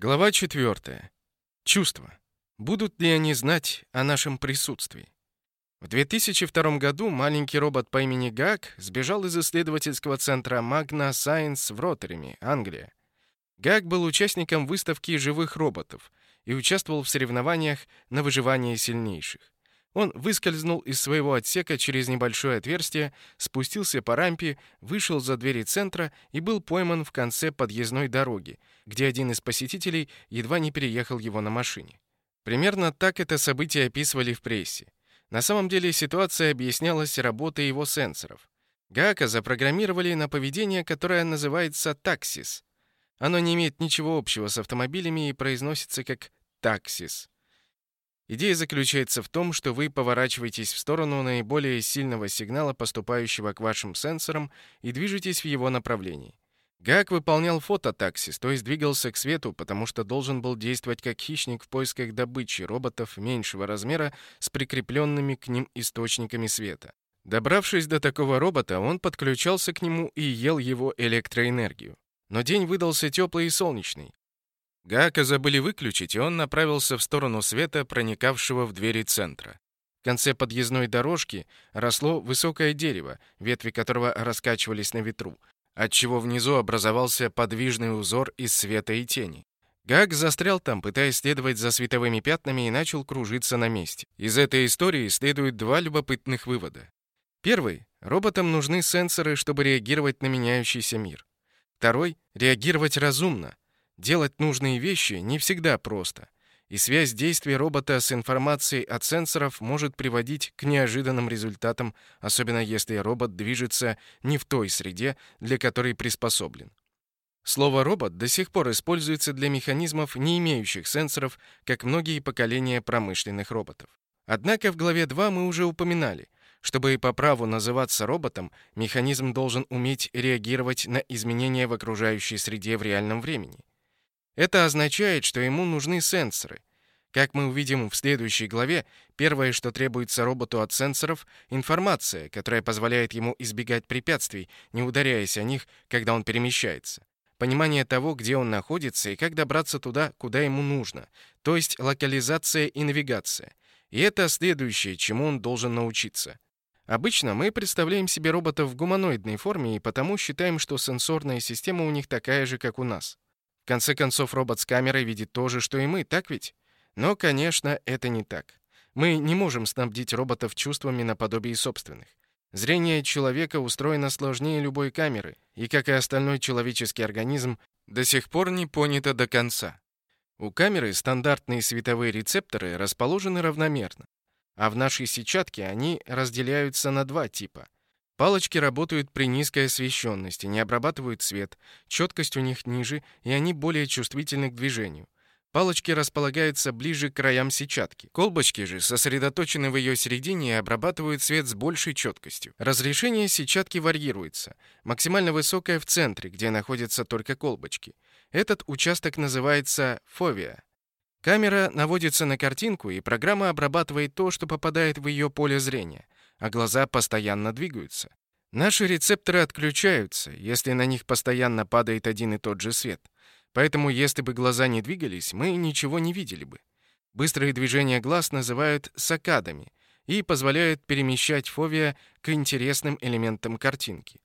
Глава 4. Чувства. Будут ли они знать о нашем присутствии? В 2002 году маленький робот по имени Гак сбежал из исследовательского центра Magna Science в Роттереме, Англия. Гак был участником выставки живых роботов и участвовал в соревнованиях на выживание сильнейших. Он выскользнул из своего отсека через небольшое отверстие, спустился по рампе, вышел за двери центра и был пойман в конце подъездной дороги, где один из посетителей едва не переехал его на машине. Примерно так это событие описывали в прессе. На самом деле ситуация объяснялась работой его сенсоров. Гака запрограммировали на поведение, которое называется таксис. Оно не имеет ничего общего с автомобилями и произносится как таксис. Идея заключается в том, что вы поворачиваетесь в сторону наиболее сильного сигнала, поступающего к вашим сенсорам, и движетесь в его направлении. Гак выполнял фототаксис, то есть двигался к свету, потому что должен был действовать как хищник в поисках добычи роботов меньшего размера с прикрепленными к ним источниками света. Добравшись до такого робота, он подключался к нему и ел его электроэнергию. Но день выдался теплый и солнечный, Гака забыли выключить, и он направился в сторону света, проникавшего в двери центра. В конце подъездной дорожки росло высокое дерево, ветви которого раскачивались на ветру, отчего внизу образовался подвижный узор из света и тени. Гак застрял там, пытаясь следовать за световыми пятнами и начал кружиться на месте. Из этой истории следует два любопытных вывода. Первый. Роботам нужны сенсоры, чтобы реагировать на меняющийся мир. Второй. Реагировать разумно. Делать нужные вещи не всегда просто, и связь действий робота с информацией от сенсоров может приводить к неожиданным результатам, особенно если робот движется не в той среде, для которой приспособлен. Слово «робот» до сих пор используется для механизмов, не имеющих сенсоров, как многие поколения промышленных роботов. Однако в главе 2 мы уже упоминали, чтобы по праву называться роботом, механизм должен уметь реагировать на изменения в окружающей среде в реальном времени. Это означает, что ему нужны сенсоры. Как мы увидим в следующей главе, первое, что требуется роботу от сенсоров — информация, которая позволяет ему избегать препятствий, не ударяясь о них, когда он перемещается. Понимание того, где он находится и как добраться туда, куда ему нужно, то есть локализация и навигация. И это следующее, чему он должен научиться. Обычно мы представляем себе роботов в гуманоидной форме и потому считаем, что сенсорная система у них такая же, как у нас конце концов, робот с камерой видит то же, что и мы, так ведь? Но, конечно, это не так. Мы не можем снабдить роботов чувствами наподобие собственных. Зрение человека устроено сложнее любой камеры, и, как и остальной человеческий организм, до сих пор не понято до конца. У камеры стандартные световые рецепторы расположены равномерно, а в нашей сетчатке они разделяются на два типа — Палочки работают при низкой освещенности, не обрабатывают свет, четкость у них ниже, и они более чувствительны к движению. Палочки располагаются ближе к краям сетчатки. Колбочки же сосредоточены в ее середине и обрабатывают свет с большей четкостью. Разрешение сетчатки варьируется. Максимально высокое в центре, где находятся только колбочки. Этот участок называется фовия. Камера наводится на картинку, и программа обрабатывает то, что попадает в ее поле зрения — а глаза постоянно двигаются. Наши рецепторы отключаются, если на них постоянно падает один и тот же свет. Поэтому, если бы глаза не двигались, мы ничего не видели бы. Быстрые движения глаз называют сакадами и позволяют перемещать фовия к интересным элементам картинки.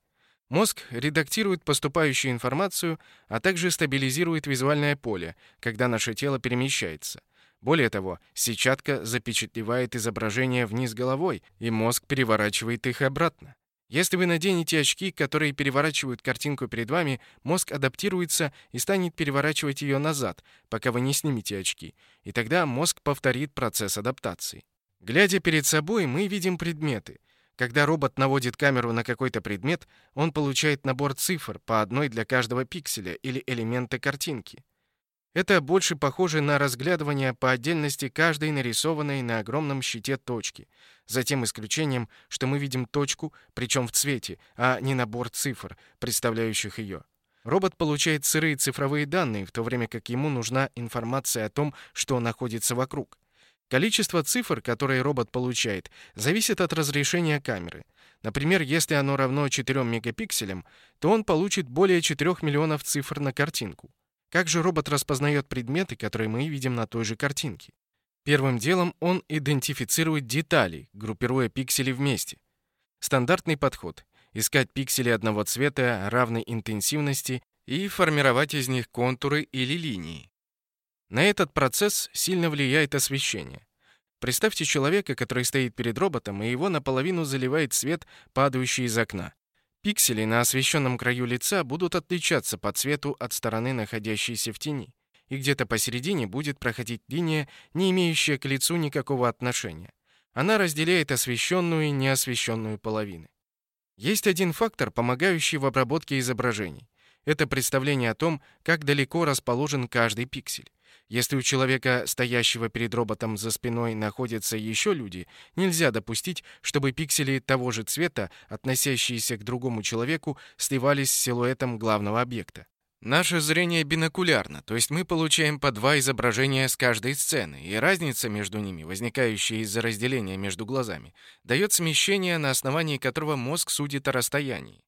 Мозг редактирует поступающую информацию, а также стабилизирует визуальное поле, когда наше тело перемещается — более того, сетчатка запечатлевает изображение вниз головой, и мозг переворачивает их обратно. Если вы наденете очки, которые переворачивают картинку перед вами, мозг адаптируется и станет переворачивать ее назад, пока вы не снимете очки, и тогда мозг повторит процесс адаптации. Глядя перед собой, мы видим предметы. Когда робот наводит камеру на какой-то предмет, он получает набор цифр, по одной для каждого пикселя или элемента картинки. Это больше похоже на разглядывание по отдельности каждой нарисованной на огромном щите точки, за тем исключением, что мы видим точку, причем в цвете, а не набор цифр, представляющих ее. Робот получает сырые цифровые данные, в то время как ему нужна информация о том, что находится вокруг. Количество цифр, которые робот получает, зависит от разрешения камеры. Например, если оно равно 4 мегапикселям, то он получит более 4 миллионов цифр на картинку. Как же робот распознает предметы, которые мы видим на той же картинке? Первым делом он идентифицирует детали, группируя пиксели вместе. Стандартный подход — искать пиксели одного цвета равной интенсивности и формировать из них контуры или линии. На этот процесс сильно влияет освещение. Представьте человека, который стоит перед роботом, и его наполовину заливает свет, падающий из окна. Пиксели на освещенном краю лица будут отличаться по цвету от стороны, находящейся в тени и где-то посередине будет проходить линия, не имеющая к лицу никакого отношения. Она разделяет освещенную и неосвещенную половины. Есть один фактор, помогающий в обработке изображений. Это представление о том, как далеко расположен каждый пиксель. Если у человека, стоящего перед роботом за спиной, находятся еще люди, нельзя допустить, чтобы пиксели того же цвета, относящиеся к другому человеку, сливались с силуэтом главного объекта. Наше зрение бинокулярно, то есть мы получаем по два изображения с каждой сцены, и разница между ними, возникающая из-за разделения между глазами, дает смещение, на основании которого мозг судит о расстоянии.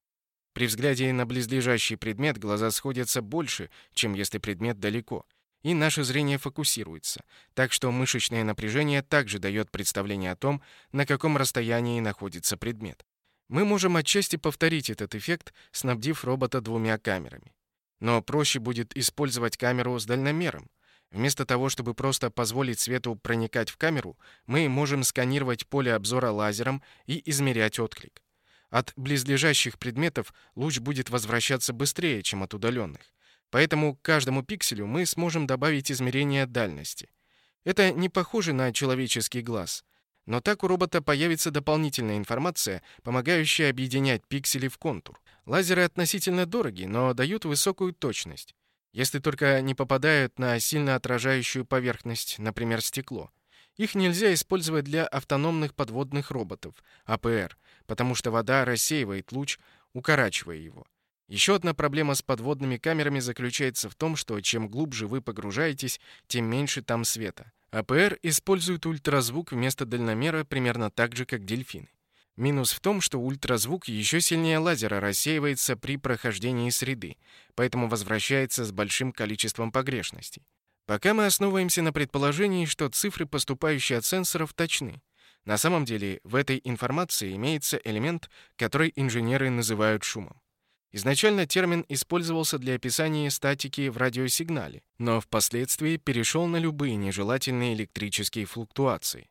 При взгляде на близлежащий предмет глаза сходятся больше, чем если предмет далеко, и наше зрение фокусируется, так что мышечное напряжение также дает представление о том, на каком расстоянии находится предмет. Мы можем отчасти повторить этот эффект, снабдив робота двумя камерами. Но проще будет использовать камеру с дальномером. Вместо того, чтобы просто позволить свету проникать в камеру, мы можем сканировать поле обзора лазером и измерять отклик. От близлежащих предметов луч будет возвращаться быстрее, чем от удаленных. Поэтому к каждому пикселю мы сможем добавить измерение дальности. Это не похоже на человеческий глаз. Но так у робота появится дополнительная информация, помогающая объединять пиксели в контур. Лазеры относительно дороги, но дают высокую точность, если только не попадают на сильно отражающую поверхность, например, стекло. Их нельзя использовать для автономных подводных роботов, АПР, потому что вода рассеивает луч, укорачивая его. Еще одна проблема с подводными камерами заключается в том, что чем глубже вы погружаетесь, тем меньше там света. АПР использует ультразвук вместо дальномера примерно так же, как дельфины. Минус в том, что ультразвук еще сильнее лазера рассеивается при прохождении среды, поэтому возвращается с большим количеством погрешностей. Пока мы основываемся на предположении, что цифры, поступающие от сенсоров, точны. На самом деле в этой информации имеется элемент, который инженеры называют шумом. Изначально термин использовался для описания статики в радиосигнале, но впоследствии перешел на любые нежелательные электрические флуктуации.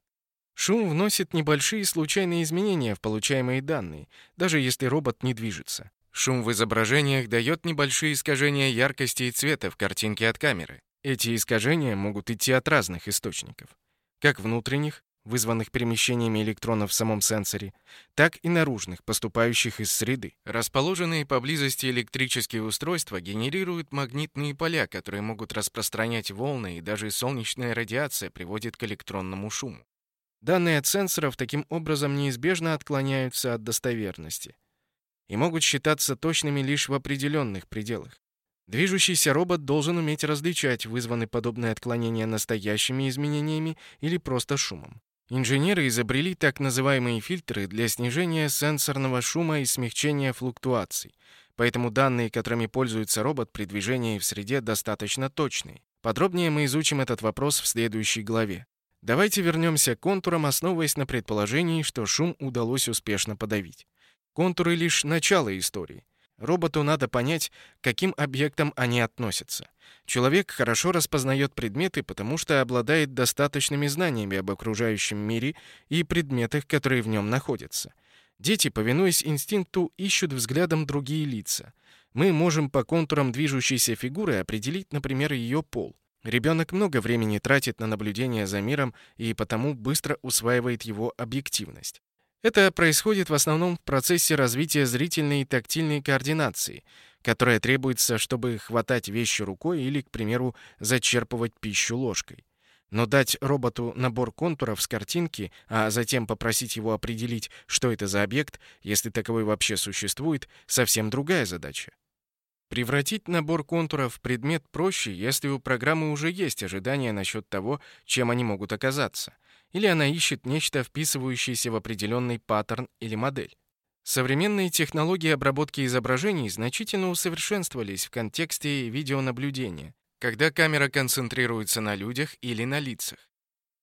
Шум вносит небольшие случайные изменения в получаемые данные, даже если робот не движется. Шум в изображениях дает небольшие искажения яркости и цвета в картинке от камеры. Эти искажения могут идти от разных источников, как внутренних, вызванных перемещениями электронов в самом сенсоре, так и наружных, поступающих из среды. Расположенные поблизости электрические устройства генерируют магнитные поля, которые могут распространять волны, и даже солнечная радиация приводит к электронному шуму. Данные от сенсоров таким образом неизбежно отклоняются от достоверности и могут считаться точными лишь в определенных пределах. Движущийся робот должен уметь различать вызванные подобные отклонения настоящими изменениями или просто шумом. Инженеры изобрели так называемые фильтры для снижения сенсорного шума и смягчения флуктуаций, поэтому данные, которыми пользуется робот при движении в среде, достаточно точные. Подробнее мы изучим этот вопрос в следующей главе. Давайте вернемся к контурам, основываясь на предположении, что шум удалось успешно подавить. Контуры — лишь начало истории. Роботу надо понять, к каким объектам они относятся. Человек хорошо распознает предметы, потому что обладает достаточными знаниями об окружающем мире и предметах, которые в нем находятся. Дети, повинуясь инстинкту, ищут взглядом другие лица. Мы можем по контурам движущейся фигуры определить, например, ее пол — Ребенок много времени тратит на наблюдение за миром и потому быстро усваивает его объективность. Это происходит в основном в процессе развития зрительной и тактильной координации, которая требуется, чтобы хватать вещи рукой или, к примеру, зачерпывать пищу ложкой. Но дать роботу набор контуров с картинки, а затем попросить его определить, что это за объект, если таковой вообще существует, совсем другая задача. Превратить набор контуров в предмет проще, если у программы уже есть ожидания насчет того, чем они могут оказаться, или она ищет нечто, вписывающееся в определенный паттерн или модель. Современные технологии обработки изображений значительно усовершенствовались в контексте видеонаблюдения. когда камера концентрируется на людях или на лицах.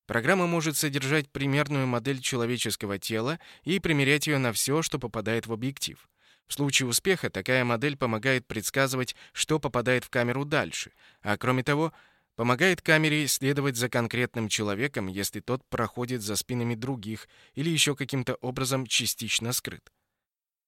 Программа может содержать примерную модель человеческого тела и примерять ее на все, что попадает в объектив. В случае успеха такая модель помогает предсказывать, что попадает в камеру дальше, а кроме того, помогает камере следовать за конкретным человеком, если тот проходит за спинами других или еще каким-то образом частично скрыт.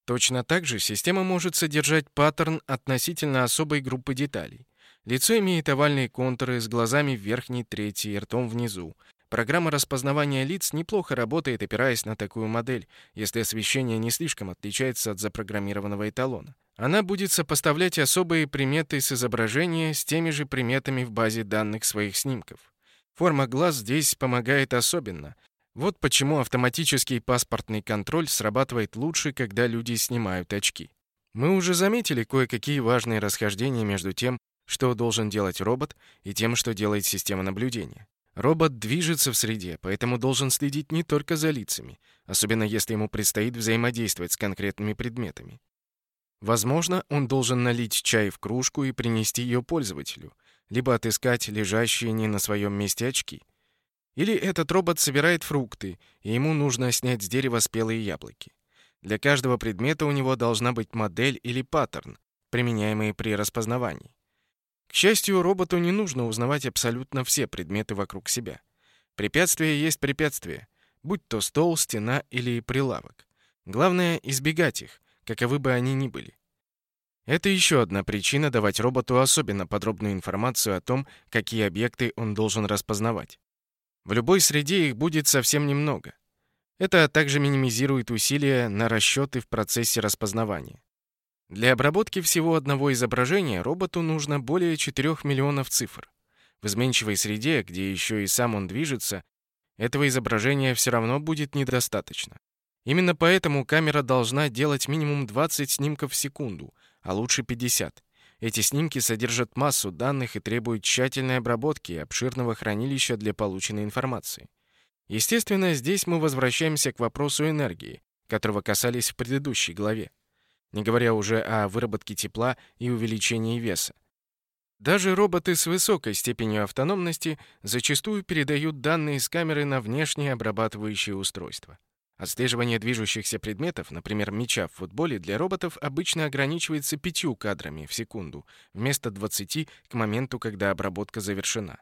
Точно так же система может содержать паттерн относительно особой группы деталей. Лицо имеет овальные контуры с глазами в верхней трети и ртом внизу. Программа распознавания лиц неплохо работает, опираясь на такую модель, если освещение не слишком отличается от запрограммированного эталона. Она будет сопоставлять особые приметы с изображения с теми же приметами в базе данных своих снимков. Форма глаз здесь помогает особенно, вот почему автоматический паспортный контроль срабатывает лучше, когда люди снимают очки. Мы уже заметили кое-какие важные расхождения между тем, что должен делать робот, и тем, что делает система наблюдения. Робот движется в среде, поэтому должен следить не только за лицами, особенно если ему предстоит взаимодействовать с конкретными предметами. Возможно, он должен налить чай в кружку и принести ее пользователю, либо отыскать лежащие не на своем месте очки — или этот робот собирает фрукты, и ему нужно снять с дерева спелые яблоки. Для каждого предмета у него должна быть модель или паттерн, применяемые при распознавании. К счастью, роботу не нужно узнавать абсолютно все предметы вокруг себя. Препятствие есть препятствие, будь то стол, стена или прилавок. Главное — избегать их, каковы бы они ни были. Это еще одна причина давать роботу особенно подробную информацию о том, какие объекты он должен распознавать. В любой среде их будет совсем немного. Это также минимизирует усилия на расчеты в процессе распознавания. Для обработки всего одного изображения роботу нужно более 4 миллионов цифр. В изменчивой среде, где еще и сам он движется, этого изображения все равно будет недостаточно. Именно поэтому камера должна делать минимум 20 снимков в секунду, а лучше 50. Эти снимки содержат массу данных и требуют тщательной обработки и обширного хранилища для полученной информации. Естественно, здесь мы возвращаемся к вопросу энергии, которого касались в предыдущей главе, не говоря уже о выработке тепла и увеличении веса. Даже роботы с высокой степенью автономности зачастую передают данные с камеры на внешние обрабатывающие устройства. Отслеживание движущихся предметов, например, мяча в футболе, для роботов обычно ограничивается пятью кадрами в секунду, вместо 20 к моменту, когда обработка завершена.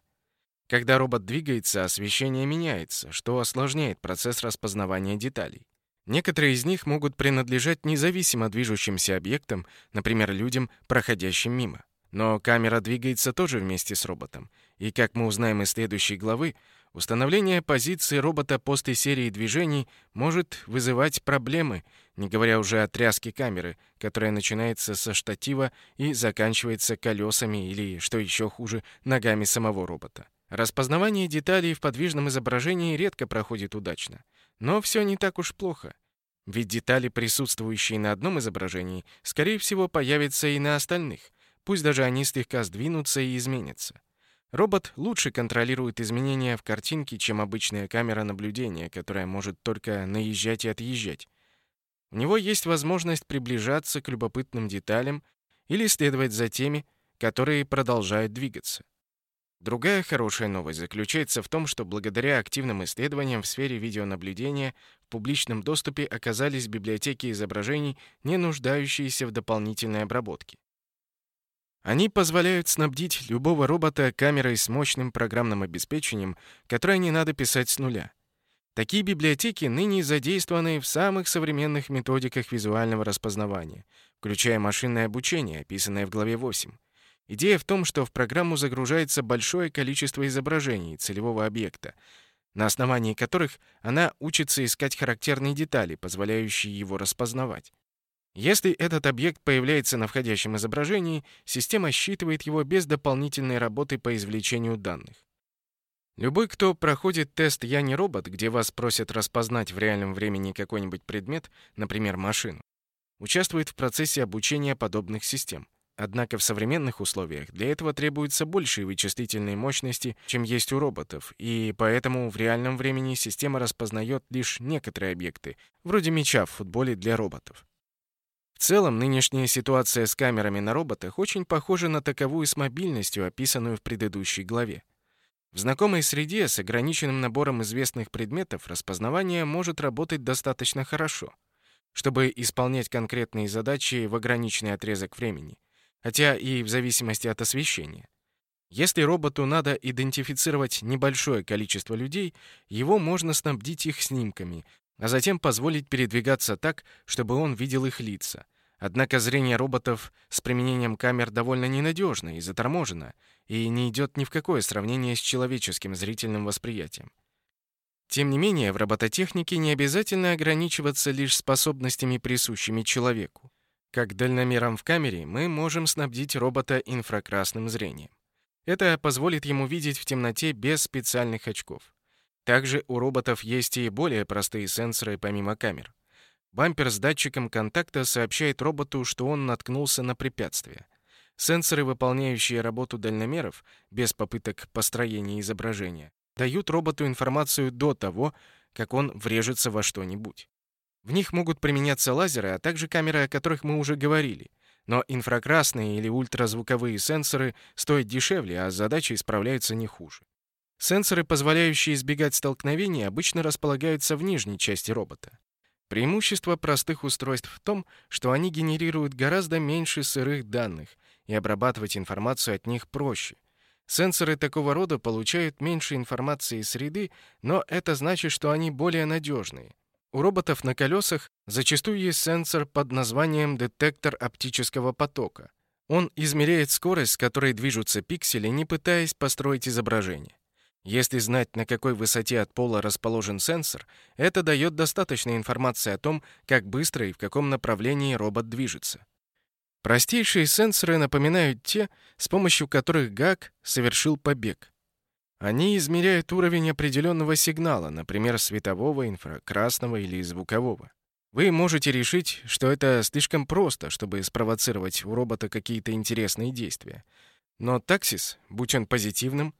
Когда робот двигается, освещение меняется, что осложняет процесс распознавания деталей. Некоторые из них могут принадлежать независимо движущимся объектам, например, людям, проходящим мимо. Но камера двигается тоже вместе с роботом. И, как мы узнаем из следующей главы, Установление позиции робота после серии движений может вызывать проблемы, не говоря уже о тряске камеры, которая начинается со штатива и заканчивается колесами или, что еще хуже, ногами самого робота. Распознавание деталей в подвижном изображении редко проходит удачно. Но все не так уж плохо. Ведь детали, присутствующие на одном изображении, скорее всего, появятся и на остальных, пусть даже они слегка сдвинутся и изменятся. Робот лучше контролирует изменения в картинке, чем обычная камера наблюдения, которая может только наезжать и отъезжать. У него есть возможность приближаться к любопытным деталям или следовать за теми, которые продолжают двигаться. Другая хорошая новость заключается в том, что благодаря активным исследованиям в сфере видеонаблюдения в публичном доступе оказались библиотеки изображений, не нуждающиеся в дополнительной обработке. Они позволяют снабдить любого робота камерой с мощным программным обеспечением, которое не надо писать с нуля. Такие библиотеки ныне задействованы в самых современных методиках визуального распознавания, включая машинное обучение, описанное в главе 8. Идея в том, что в программу загружается большое количество изображений целевого объекта, на основании которых она учится искать характерные детали, позволяющие его распознавать. Если этот объект появляется на входящем изображении, система считывает его без дополнительной работы по извлечению данных. Любой, кто проходит тест «Я не робот», где вас просят распознать в реальном времени какой-нибудь предмет, например, машину, участвует в процессе обучения подобных систем. Однако в современных условиях для этого требуются большие вычислительные мощности, чем есть у роботов, и поэтому в реальном времени система распознает лишь некоторые объекты, вроде мяча в футболе для роботов целом, нынешняя ситуация с камерами на роботах очень похожа на таковую с мобильностью, описанную в предыдущей главе. В знакомой среде с ограниченным набором известных предметов распознавание может работать достаточно хорошо, чтобы исполнять конкретные задачи в ограниченный отрезок времени, хотя и в зависимости от освещения. Если роботу надо идентифицировать небольшое количество людей, его можно снабдить их снимками, а затем позволить передвигаться так, чтобы он видел их лица. Однако зрение роботов с применением камер довольно ненадежно и заторможено, и не идет ни в какое сравнение с человеческим зрительным восприятием. Тем не менее, в робототехнике не обязательно ограничиваться лишь способностями, присущими человеку. Как дальномером в камере, мы можем снабдить робота инфракрасным зрением. Это позволит ему видеть в темноте без специальных очков. Также у роботов есть и более простые сенсоры помимо камер. Бампер с датчиком контакта сообщает роботу, что он наткнулся на препятствие. Сенсоры, выполняющие работу дальномеров, без попыток построения изображения, дают роботу информацию до того, как он врежется во что-нибудь. В них могут применяться лазеры, а также камеры, о которых мы уже говорили — но инфракрасные или ультразвуковые сенсоры стоят дешевле, а задачей справляются не хуже. Сенсоры, позволяющие избегать столкновений, обычно располагаются в нижней части робота. Преимущество простых устройств в том, что они генерируют гораздо меньше сырых данных, и обрабатывать информацию от них проще. Сенсоры такого рода получают меньше информации из среды, но это значит, что они более надежные. У роботов на колесах зачастую есть сенсор под названием детектор оптического потока. Он измеряет скорость, с которой движутся пиксели, не пытаясь построить изображение. Если знать, на какой высоте от пола расположен сенсор, это дает достаточно информации о том, как быстро и в каком направлении робот движется. Простейшие сенсоры напоминают те, с помощью которых ГАК совершил побег. Они измеряют уровень определенного сигнала, например, светового, инфракрасного или звукового. Вы можете решить, что это слишком просто, чтобы спровоцировать у робота какие-то интересные действия. Но таксис, будь он позитивным,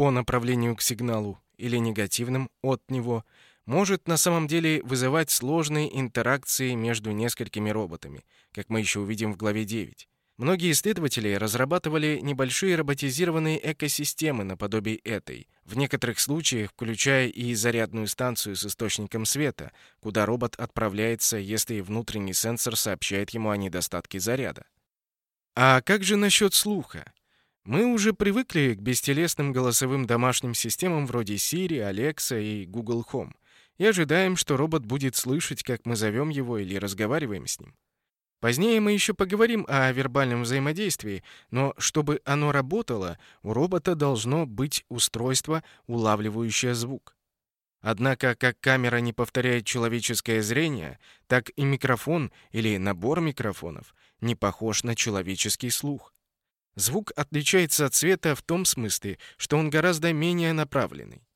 по направлению к сигналу, или негативным, от него, может на самом деле вызывать сложные интеракции между несколькими роботами, как мы еще увидим в главе 9. Многие исследователи разрабатывали небольшие роботизированные экосистемы наподобие этой, в некоторых случаях включая и зарядную станцию с источником света, куда робот отправляется, если внутренний сенсор сообщает ему о недостатке заряда. А как же насчет слуха? Мы уже привыкли к бестелесным голосовым домашним системам вроде Siri, Alexa и Google Home и ожидаем, что робот будет слышать, как мы зовем его или разговариваем с ним. Позднее мы еще поговорим о вербальном взаимодействии, но чтобы оно работало, у робота должно быть устройство, улавливающее звук. Однако, как камера не повторяет человеческое зрение, так и микрофон или набор микрофонов не похож на человеческий слух. Звук отличается от цвета в том смысле, что он гораздо менее направленный.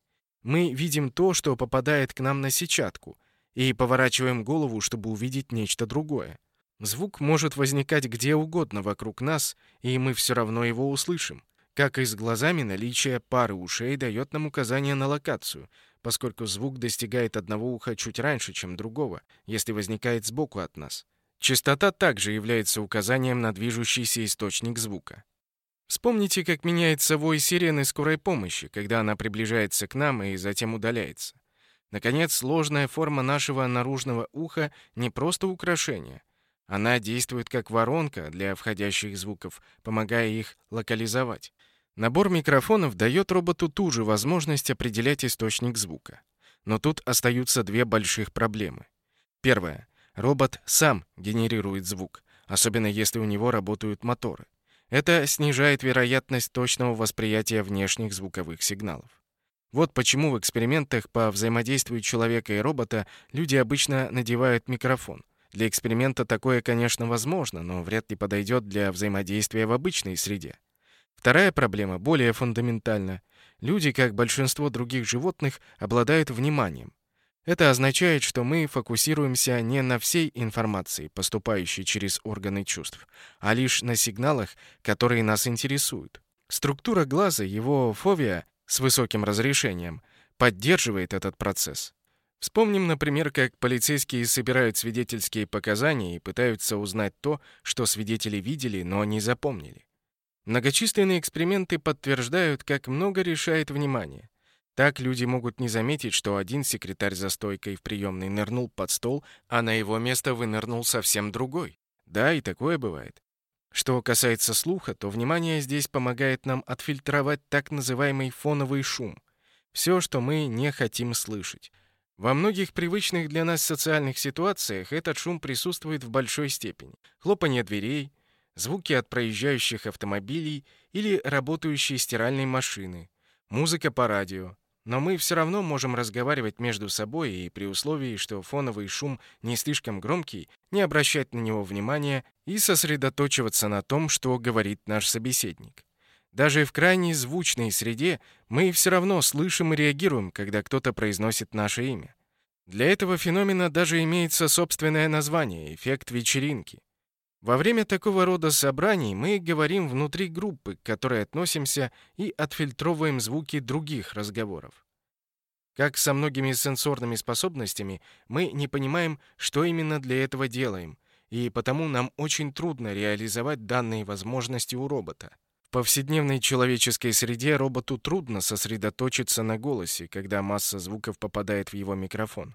Мы видим то, что попадает к нам на сетчатку, и поворачиваем голову, чтобы увидеть нечто другое. Звук может возникать где угодно вокруг нас, и мы все равно его услышим. Как и с глазами, наличие пары ушей дает нам указание на локацию, поскольку звук достигает одного уха чуть раньше, чем другого, если возникает сбоку от нас. Частота также является указанием на движущийся источник звука. Вспомните, как меняется вой сирены скорой помощи, когда она приближается к нам и затем удаляется. Наконец, сложная форма нашего наружного уха не просто украшение — она действует как воронка для входящих звуков, помогая их локализовать. Набор микрофонов дает роботу ту же возможность определять источник звука. Но тут остаются две больших проблемы. Первое. Робот сам генерирует звук, особенно если у него работают моторы. Это снижает вероятность точного восприятия внешних звуковых сигналов. Вот почему в экспериментах по взаимодействию человека и робота люди обычно надевают микрофон — для эксперимента такое, конечно, возможно, но вряд ли подойдет для взаимодействия в обычной среде. Вторая проблема более фундаментальна. Люди, как большинство других животных, обладают вниманием. Это означает, что мы фокусируемся не на всей информации, поступающей через органы чувств, а лишь на сигналах, которые нас интересуют. Структура глаза, его фовия с высоким разрешением, поддерживает этот процесс. Вспомним, например, как полицейские собирают свидетельские показания и пытаются узнать то, что свидетели видели, но не запомнили. Многочисленные эксперименты подтверждают, как много решает внимание. Так люди могут не заметить, что один секретарь за стойкой в приемной нырнул под стол, а на его место вынырнул совсем другой. Да, и такое бывает. Что касается слуха, то внимание здесь помогает нам отфильтровать так называемый фоновый шум. Все, что мы не хотим слышать. Во многих привычных для нас социальных ситуациях этот шум присутствует в большой степени. Хлопанье дверей, звуки от проезжающих автомобилей или работающей стиральной машины, музыка по радио. Но мы все равно можем разговаривать между собой и при условии, что фоновый шум не слишком громкий, не обращать на него внимания и сосредоточиваться на том, что говорит наш собеседник. Даже в крайне звучной среде мы все равно слышим и реагируем, когда кто-то произносит наше имя. Для этого феномена даже имеется собственное название — эффект вечеринки. Во время такого рода собраний мы говорим внутри группы, к которой относимся, и отфильтровываем звуки других разговоров. Как со многими сенсорными способностями, мы не понимаем, что именно для этого делаем, и потому нам очень трудно реализовать данные возможности у робота повседневной человеческой среде роботу трудно сосредоточиться на голосе, когда масса звуков попадает в его микрофон.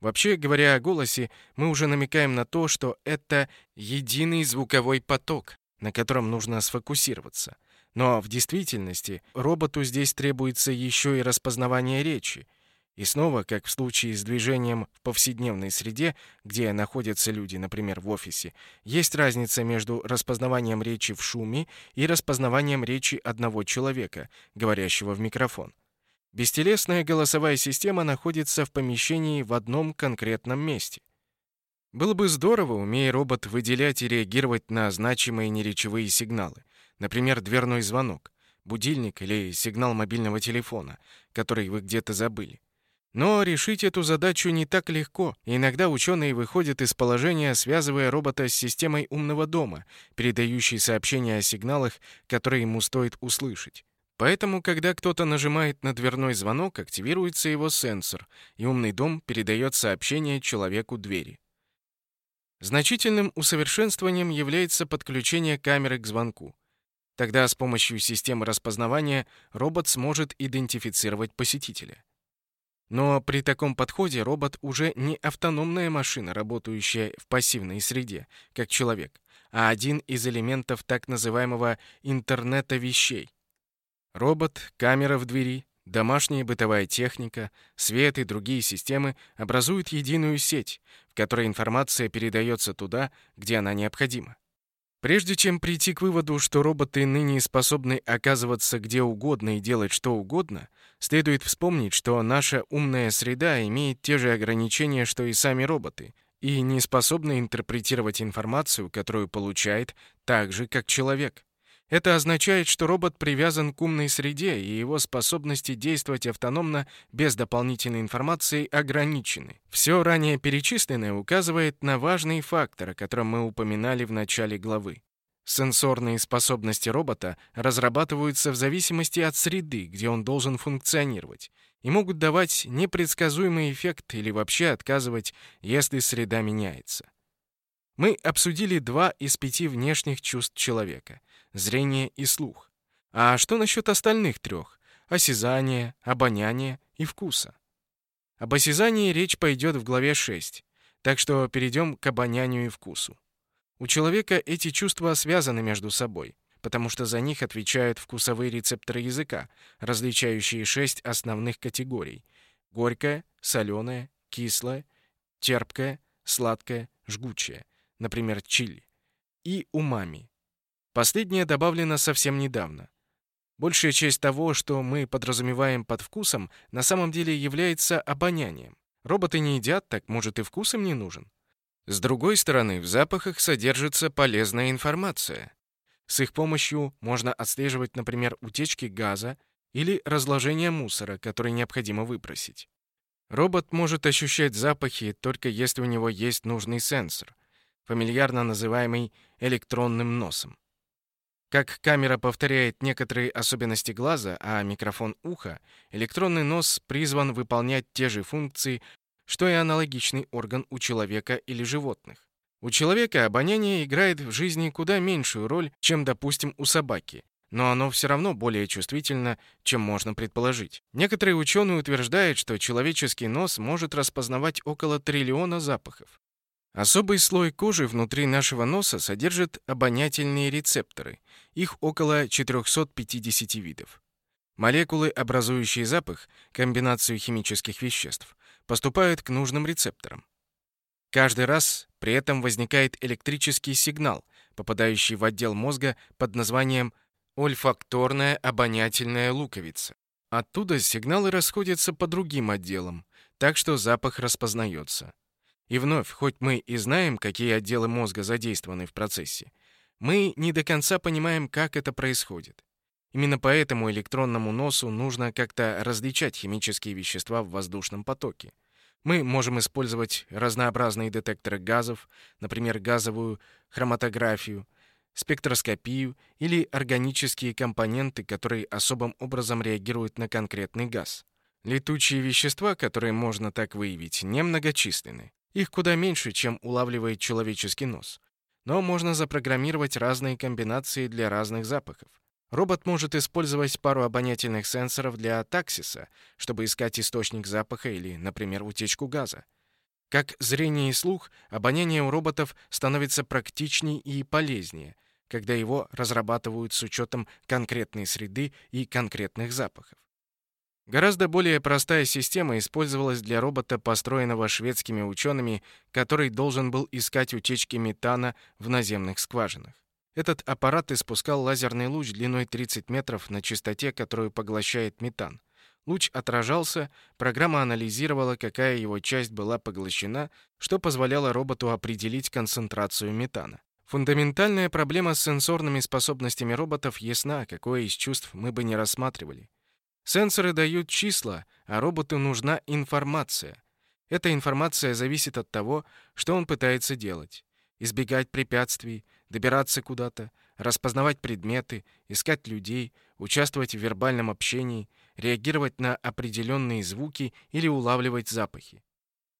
Вообще говоря о голосе, мы уже намекаем на то, что это единый звуковой поток, на котором нужно сфокусироваться. Но в действительности роботу здесь требуется еще и распознавание речи, и снова, как в случае с движением в повседневной среде, где находятся люди, например, в офисе, есть разница между распознаванием речи в шуме и распознаванием речи одного человека, говорящего в микрофон. Бестелесная голосовая система находится в помещении в одном конкретном месте. Было бы здорово, умея робот выделять и реагировать на значимые неречевые сигналы, например, дверной звонок, будильник или сигнал мобильного телефона, который вы где-то забыли. Но решить эту задачу не так легко, иногда ученые выходят из положения, связывая робота с системой умного дома, передающей сообщения о сигналах, которые ему стоит услышать. Поэтому, когда кто-то нажимает на дверной звонок, активируется его сенсор, и умный дом передает сообщение человеку двери. Значительным усовершенствованием является подключение камеры к звонку. Тогда с помощью системы распознавания робот сможет идентифицировать посетителя. Но при таком подходе робот уже не автономная машина, работающая в пассивной среде, как человек, а один из элементов так называемого интернета вещей. Робот, камера в двери, домашняя бытовая техника, свет и другие системы образуют единую сеть, в которой информация передается туда, где она необходима. Прежде чем прийти к выводу, что роботы ныне способны оказываться где угодно и делать что угодно, следует вспомнить, что наша умная среда имеет те же ограничения, что и сами роботы, и не способна интерпретировать информацию, которую получает, так же, как человек. Это означает, что робот привязан к умной среде, и его способности действовать автономно без дополнительной информации ограничены. Все ранее перечисленное указывает на важный фактор, о котором мы упоминали в начале главы. Сенсорные способности робота разрабатываются в зависимости от среды, где он должен функционировать, и могут давать непредсказуемый эффект или вообще отказывать, если среда меняется. Мы обсудили два из пяти внешних чувств человека — зрение и слух. А что насчет остальных трех — осязание, обоняние и вкуса? Об осязании речь пойдет в главе 6, так что перейдем к обонянию и вкусу. У человека эти чувства связаны между собой, потому что за них отвечают вкусовые рецепторы языка, различающие шесть основных категорий — горькое, соленое, кислое, терпкое, сладкое, жгучее — например, чили, и умами. Последнее добавлено совсем недавно. Большая часть того, что мы подразумеваем под вкусом, на самом деле является обонянием. Роботы не едят, так может и вкус им не нужен. С другой стороны, в запахах содержится полезная информация. С их помощью можно отслеживать, например, утечки газа или разложение мусора, который необходимо выбросить. Робот может ощущать запахи только если у него есть нужный сенсор фамильярно называемый электронным носом. Как камера повторяет некоторые особенности глаза, а микрофон уха, электронный нос призван выполнять те же функции, что и аналогичный орган у человека или животных. У человека обоняние играет в жизни куда меньшую роль, чем, допустим, у собаки, но оно все равно более чувствительно, чем можно предположить. Некоторые ученые утверждают, что человеческий нос может распознавать около триллиона запахов. Особый слой кожи внутри нашего носа содержит обонятельные рецепторы. Их около 450 видов. Молекулы, образующие запах, комбинацию химических веществ, поступают к нужным рецепторам. Каждый раз при этом возникает электрический сигнал, попадающий в отдел мозга под названием ольфакторная обонятельная луковица. Оттуда сигналы расходятся по другим отделам, так что запах распознается. И вновь, хоть мы и знаем, какие отделы мозга задействованы в процессе, мы не до конца понимаем, как это происходит. Именно поэтому электронному носу нужно как-то различать химические вещества в воздушном потоке. Мы можем использовать разнообразные детекторы газов, например, газовую хроматографию, спектроскопию или органические компоненты, которые особым образом реагируют на конкретный газ. Летучие вещества, которые можно так выявить, немногочисленны. Их куда меньше, чем улавливает человеческий нос. Но можно запрограммировать разные комбинации для разных запахов. Робот может использовать пару обонятельных сенсоров для таксиса, чтобы искать источник запаха или, например, утечку газа. Как зрение и слух, обоняние у роботов становится практичнее и полезнее – когда его разрабатывают с учетом конкретной среды и конкретных запахов. Гораздо более простая система использовалась для робота, построенного шведскими учеными, который должен был искать утечки метана в наземных скважинах. Этот аппарат испускал лазерный луч длиной 30 метров на частоте, которую поглощает метан. Луч отражался, программа анализировала, какая его часть была поглощена, что позволяло роботу определить концентрацию метана. Фундаментальная проблема с сенсорными способностями роботов ясна, какое из чувств мы бы не рассматривали. Сенсоры дают числа, а роботу нужна информация. Эта информация зависит от того, что он пытается делать. Избегать препятствий, добираться куда-то, распознавать предметы, искать людей, участвовать в вербальном общении, реагировать на определенные звуки или улавливать запахи.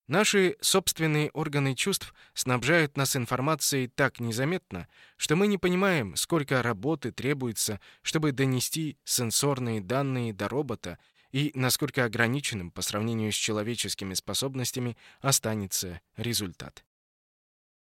Наши собственные органы чувств снабжают нас информацией так незаметно, что мы не понимаем, сколько работы требуется, чтобы донести сенсорные данные до робота и насколько ограниченным по сравнению с человеческими способностями останется результат.